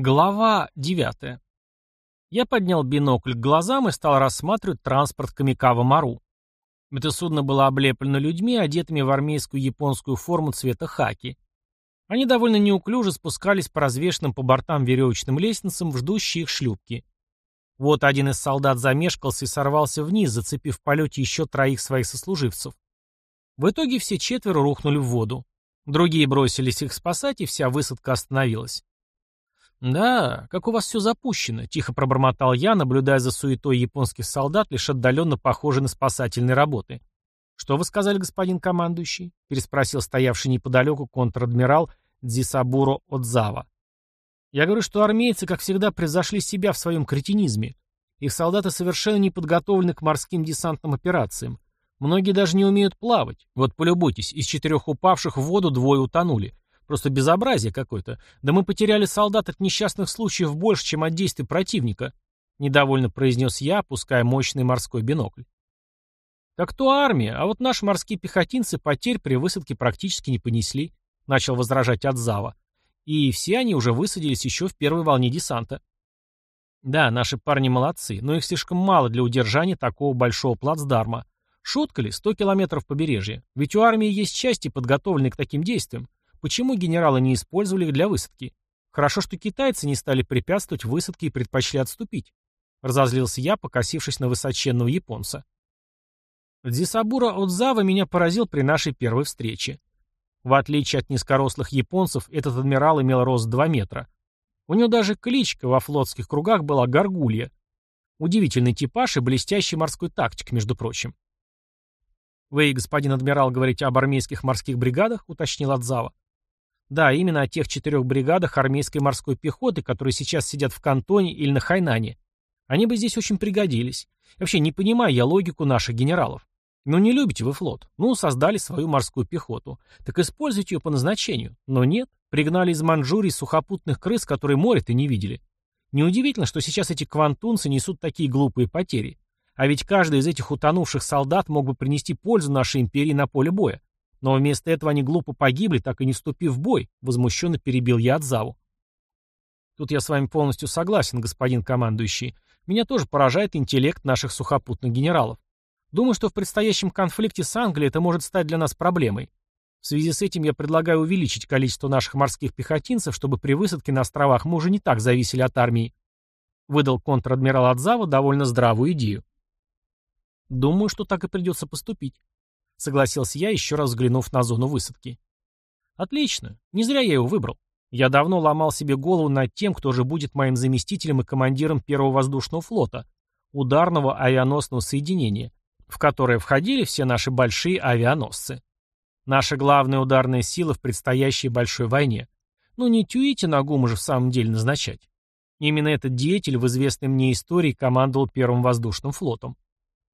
Глава 9. Я поднял бинокль к глазам и стал рассматривать транспорт Камикава Мару. Это судно было облеплено людьми, одетыми в армейскую японскую форму цвета хаки. Они довольно неуклюже спускались по развешенным по бортам веревочным лестницам в ждущие их шлюпки. Вот один из солдат замешкался и сорвался вниз, зацепив в полете еще троих своих сослуживцев. В итоге все четверо рухнули в воду. Другие бросились их спасать, и вся высадка остановилась. «Да, как у вас все запущено», — тихо пробормотал я, наблюдая за суетой японских солдат, лишь отдаленно похожей на спасательные работы. «Что вы сказали, господин командующий?» — переспросил стоявший неподалеку контр-адмирал Дзисабуро Отзава. «Я говорю, что армейцы, как всегда, превзошли себя в своем кретинизме. Их солдаты совершенно не подготовлены к морским десантным операциям. Многие даже не умеют плавать. Вот полюбуйтесь, из четырех упавших в воду двое утонули. Просто безобразие какое-то. Да мы потеряли солдат от несчастных случаев больше, чем от действий противника», — недовольно произнес я, опуская мощный морской бинокль. «Так то армия, а вот наши морские пехотинцы потерь при высадке практически не понесли», — начал возражать Отзава. «И все они уже высадились еще в первой волне десанта». «Да, наши парни молодцы, но их слишком мало для удержания такого большого плацдарма. Шутка ли, 100 километров побережья? Ведь у армии есть части, подготовленные к таким действиям. Почему генералы не использовали их для высадки? Хорошо, что китайцы не стали препятствовать высадке и предпочли отступить. Разозлился я, покосившись на высоченного японца. Дзисабура Отзава меня поразил при нашей первой встрече. В отличие от низкорослых японцев, этот адмирал имел рост 2 метра. У него даже кличка во флотских кругах была Гаргулья. Удивительный типаж и блестящий морской тактик, между прочим. «Вы, господин адмирал, говорите об армейских морских бригадах?» — уточнил Отзава. Да, именно о тех четырех бригадах армейской морской пехоты, которые сейчас сидят в Кантоне или на Хайнане. Они бы здесь очень пригодились. Вообще, не понимаю я логику наших генералов. Ну, не любите вы флот. Ну, создали свою морскую пехоту. Так используйте ее по назначению. Но нет, пригнали из Манчжурии сухопутных крыс, которые море-то не видели. Неудивительно, что сейчас эти квантунцы несут такие глупые потери. А ведь каждый из этих утонувших солдат мог бы принести пользу нашей империи на поле боя. Но вместо этого они глупо погибли, так и не вступив в бой, возмущенно перебил я Отзаву. Тут я с вами полностью согласен, господин командующий. Меня тоже поражает интеллект наших сухопутных генералов. Думаю, что в предстоящем конфликте с Англией это может стать для нас проблемой. В связи с этим я предлагаю увеличить количество наших морских пехотинцев, чтобы при высадке на островах мы уже не так зависели от армии. Выдал контр-адмирал Адзава довольно здравую идею. Думаю, что так и придется поступить. Согласился я, еще раз взглянув на зону высадки. Отлично. Не зря я его выбрал. Я давно ломал себе голову над тем, кто же будет моим заместителем и командиром первого воздушного флота, ударного авианосного соединения, в которое входили все наши большие авианосцы. Наша главная ударная сила в предстоящей большой войне. Ну не Тюити Нагума же в самом деле назначать. Именно этот деятель в известной мне истории командовал первым воздушным флотом.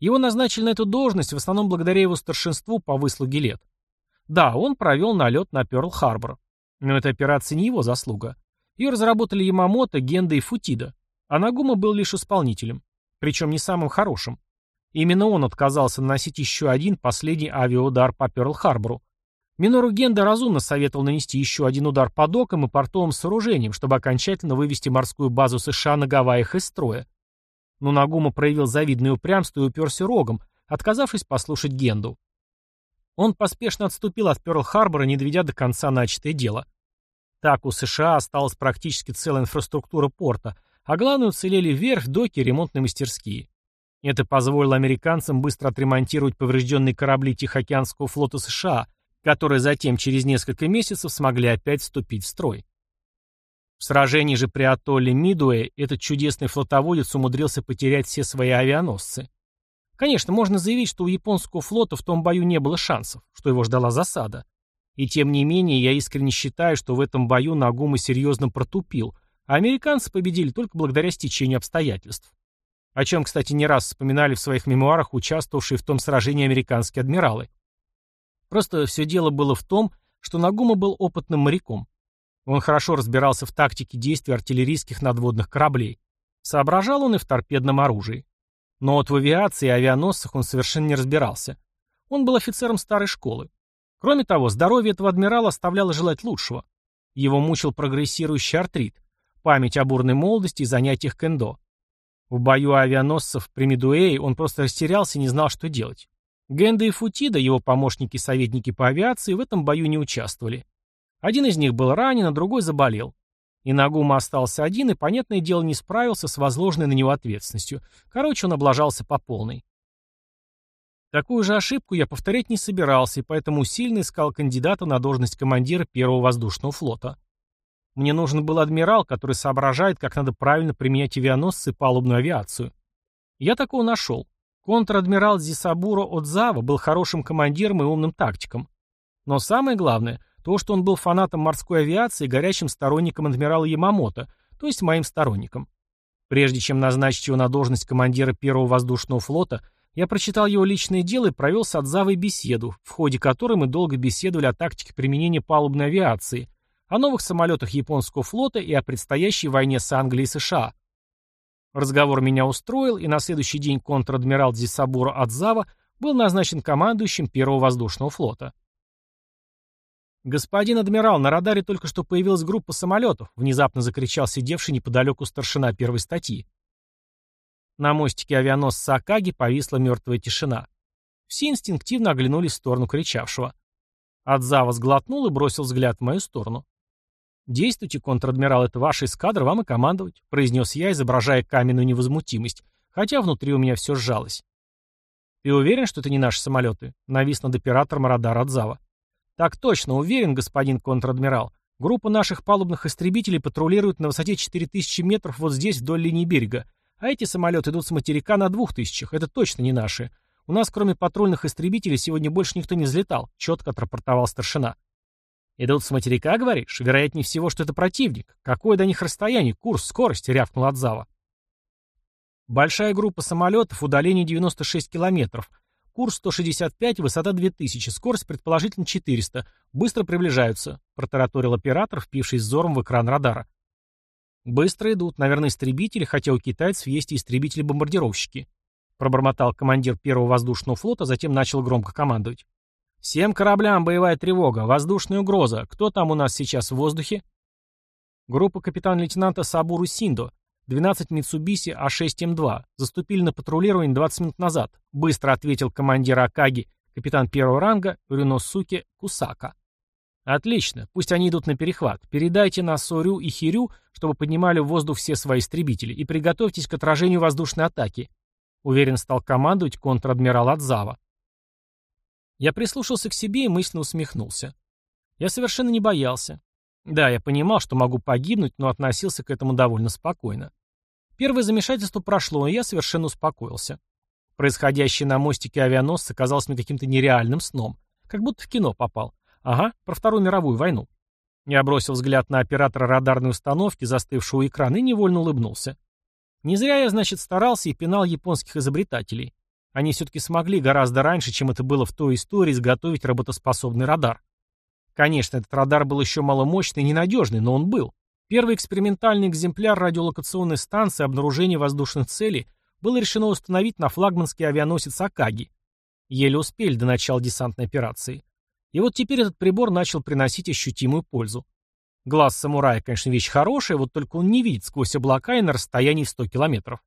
Его назначили на эту должность в основном благодаря его старшинству по выслуге лет. Да, он провел налет на Пёрл-Харбор. Но эта операция не его заслуга. Ее разработали Ямамото, Генда и Футида. А Нагума был лишь исполнителем. Причем не самым хорошим. Именно он отказался наносить еще один последний авиаудар по Пёрл-Харбору. Минору Генда разумно советовал нанести еще один удар по докам и портовым сооружениям, чтобы окончательно вывести морскую базу США на Гавайях из строя. Но Нагума проявил завидное упрямство и уперся рогом, отказавшись послушать Генду. Он поспешно отступил от Пёрл-Харбора, не доведя до конца начатое дело. Так у США осталась практически целая инфраструктура порта, а главное уцелели верфь, доки и ремонтные мастерские. Это позволило американцам быстро отремонтировать поврежденные корабли Тихоокеанского флота США, которые затем через несколько месяцев смогли опять вступить в строй. В сражении же при атолле Мидуэ этот чудесный флотоводец умудрился потерять все свои авианосцы. Конечно, можно заявить, что у японского флота в том бою не было шансов, что его ждала засада. И тем не менее, я искренне считаю, что в этом бою Нагума серьезно протупил, а американцы победили только благодаря стечению обстоятельств. О чем, кстати, не раз вспоминали в своих мемуарах участвовавшие в том сражении американские адмиралы. Просто все дело было в том, что Нагума был опытным моряком. Он хорошо разбирался в тактике действий артиллерийских надводных кораблей. Соображал он и в торпедном оружии. Но вот в авиации и авианосцах он совершенно не разбирался. Он был офицером старой школы. Кроме того, здоровье этого адмирала оставляло желать лучшего. Его мучил прогрессирующий артрит. память о бурной молодости и занятиях кендо. В бою авианосцев при Медуэе он просто растерялся и не знал, что делать. Генда и Футида, его помощники и советники по авиации, в этом бою не участвовали. Один из них был ранен, а другой заболел. И Нагума остался один и, понятное дело, не справился с возложенной на него ответственностью. Короче, он облажался по полной. Такую же ошибку я повторять не собирался, и поэтому усиленно искал кандидата на должность командира первого воздушного флота. Мне нужен был адмирал, который соображает, как надо правильно применять авианосцы и палубную авиацию. Я такого нашел. Контр-адмирал Зисабуро Отзава был хорошим командиром и умным тактиком. Но самое главное, то, что он был фанатом морской авиации и горячим сторонником адмирала Ямамото, то есть моим сторонником. Прежде чем назначить его на должность командира первого воздушного флота, я прочитал его личное дело и провел с Отзавой беседу, в ходе которой мы долго беседовали о тактике применения палубной авиации, о новых самолетах японского флота и о предстоящей войне с Англией и США. Разговор меня устроил, и на следующий день контр-адмирал Дзисабура Адзава был назначен командующим первого воздушного флота. «Господин адмирал, на радаре только что появилась группа самолетов», внезапно закричал сидевший неподалеку старшина первой статьи. На мостике авианосца Акаги повисла мертвая тишина. Все инстинктивно оглянулись в сторону кричавшего. Адзава сглотнул и бросил взгляд в мою сторону. «Действуйте, контр-адмирал, это ваша эскадра, вам и командовать», произнес я, изображая каменную невозмутимость, хотя внутри у меня все сжалось. «Ты уверен, что это не наши самолеты?» навис над оператором радара Адзава. «Так точно, уверен, господин контр-адмирал. Группа наших палубных истребителей патрулирует на высоте 4000 метров вот здесь, вдоль линии берега. А эти самолеты идут с материка на 2000. Это точно не наши. У нас, кроме патрульных истребителей, сегодня больше никто не взлетал», четко отрапортовал старшина. «Идут с материка, говоришь? Вероятнее всего, что это противник. Какое до них расстояние, курс, скорость?» — рявкнул Отзава. «Большая группа самолетов, удаление 96 километров. Курс 165, высота 2000, скорость предположительно 400. Быстро приближаются», — протараторил оператор, впившись взором в экран радара. «Быстро идут, наверное, истребители, хотя у китайцев есть и истребители-бомбардировщики», — пробормотал командир первого воздушного флота, затем начал громко командовать. «Всем кораблям боевая тревога, воздушная угроза. Кто там у нас сейчас в воздухе?» Группа капитан-лейтенанта Сабуру Синдо, 12 Митсубиси А6М2. Заступили на патрулирование 20 минут назад. Быстро ответил командир Акаги, капитан первого ранга Рюносуке Кусака. Отлично, пусть они идут на перехват. Передайте на Сорю и Хирю, чтобы поднимали в воздух все свои истребители, и приготовьтесь к отражению воздушной атаки. Уверен стал командовать контр-адмирал Адзава. Я прислушался к себе и мысленно усмехнулся. Я совершенно не боялся. Да, я понимал, что могу погибнуть, но относился к этому довольно спокойно. Первое замешательство прошло, и я совершенно успокоился. Происходящее на мостике авианосца казалось мне каким-то нереальным сном. Как будто в кино попал. Ага, про Вторую мировую войну. Я бросил взгляд на оператора радарной установки, застывшего у экрана, и невольно улыбнулся. Не зря я, значит, старался и пинал японских изобретателей. Они все-таки смогли гораздо раньше, чем это было в той истории, изготовить работоспособный радар. Конечно, этот радар был еще маломощный и ненадежный, но он был. Первый экспериментальный экземпляр радиолокационной станции обнаружения воздушных целей было решено установить на флагманский авианосец Акаги. Еле успели до начала десантной операции. И вот теперь этот прибор начал приносить ощутимую пользу. Глаз самурая, конечно, вещь хорошая, вот только он не видит сквозь облака и на расстоянии в 100 километров.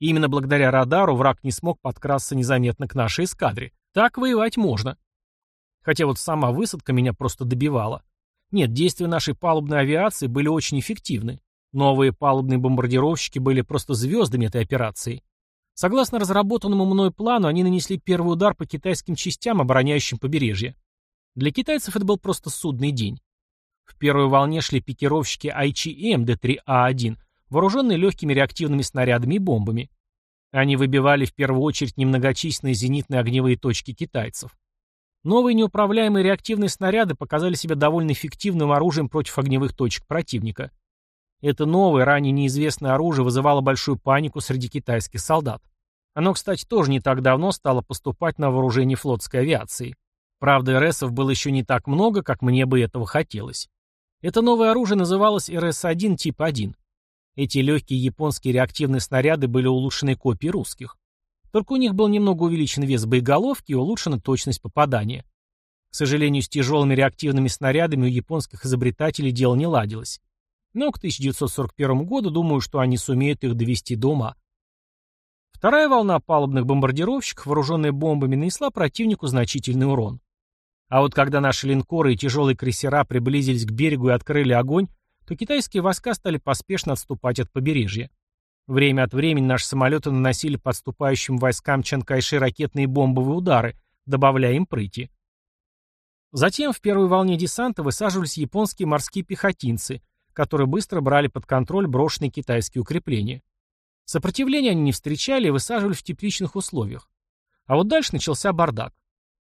И именно благодаря радару враг не смог подкрасться незаметно к нашей эскадре. Так воевать можно. Хотя вот сама высадка меня просто добивала. Нет, действия нашей палубной авиации были очень эффективны. Новые палубные бомбардировщики были просто звездами этой операции. Согласно разработанному мной плану, они нанесли первый удар по китайским частям, обороняющим побережье. Для китайцев это был просто судный день. В первой волне шли пикировщики ICM D3A1, вооруженные легкими реактивными снарядами и бомбами. Они выбивали в первую очередь немногочисленные зенитные огневые точки китайцев. Новые неуправляемые реактивные снаряды показали себя довольно эффективным оружием против огневых точек противника. Это новое, ранее неизвестное оружие вызывало большую панику среди китайских солдат. Оно, кстати, тоже не так давно стало поступать на вооружение флотской авиации. Правда, РСов было еще не так много, как мне бы этого хотелось. Это новое оружие называлось РС-1 тип 1. Эти легкие японские реактивные снаряды были улучшены копией русских. Только у них был немного увеличен вес боеголовки и улучшена точность попадания. К сожалению, с тяжелыми реактивными снарядами у японских изобретателей дело не ладилось. Но к 1941 году думаю, что они сумеют их довести до ума. Вторая волна палубных бомбардировщиков, вооруженная бомбами, нанесла противнику значительный урон. А вот когда наши линкоры и тяжелые крейсера приблизились к берегу и открыли огонь, то китайские войска стали поспешно отступать от побережья. Время от времени наши самолеты наносили подступающим войскам Чанкайши ракетные бомбовые удары, добавляя им прыти. Затем в первой волне десанта высаживались японские морские пехотинцы, которые быстро брали под контроль брошенные китайские укрепления. Сопротивления они не встречали и высаживались в тепличных условиях. А вот дальше начался бардак.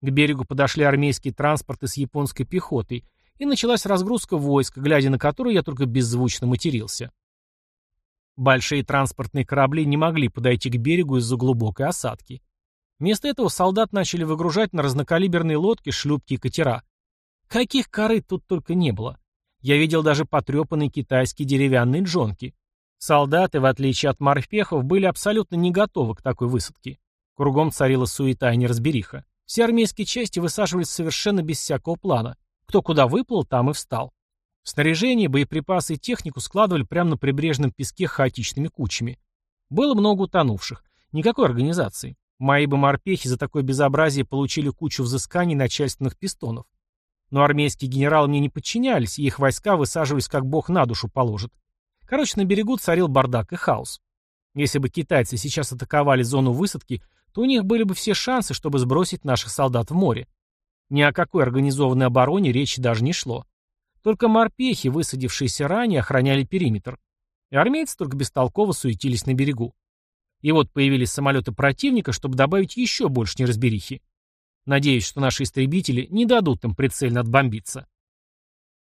К берегу подошли армейские транспорты с японской пехотой, и началась разгрузка войск, глядя на которую я только беззвучно матерился. Большие транспортные корабли не могли подойти к берегу из-за глубокой осадки. Вместо этого солдат начали выгружать на разнокалиберные лодки, шлюпки и катера. Каких корыт тут только не было. Я видел даже потрепанные китайские деревянные джонки. Солдаты, в отличие от морпехов, были абсолютно не готовы к такой высадке. Кругом царила суета и неразбериха. Все армейские части высаживались совершенно без всякого плана. Кто куда выплыл, там и встал. Снаряжение, боеприпасы и технику складывали прямо на прибрежном песке хаотичными кучами. Было много утонувших. Никакой организации. Мои бы морпехи за такое безобразие получили кучу взысканий начальственных пистонов. Но армейские генералы мне не подчинялись, и их войска высаживались как бог на душу положит. Короче, на берегу царил бардак и хаос. Если бы китайцы сейчас атаковали зону высадки, то у них были бы все шансы, чтобы сбросить наших солдат в море. Ни о какой организованной обороне речи даже не шло. Только морпехи, высадившиеся ранее, охраняли периметр. И армейцы только бестолково суетились на берегу. И вот появились самолеты противника, чтобы добавить еще больше неразберихи. Надеюсь, что наши истребители не дадут им прицельно отбомбиться.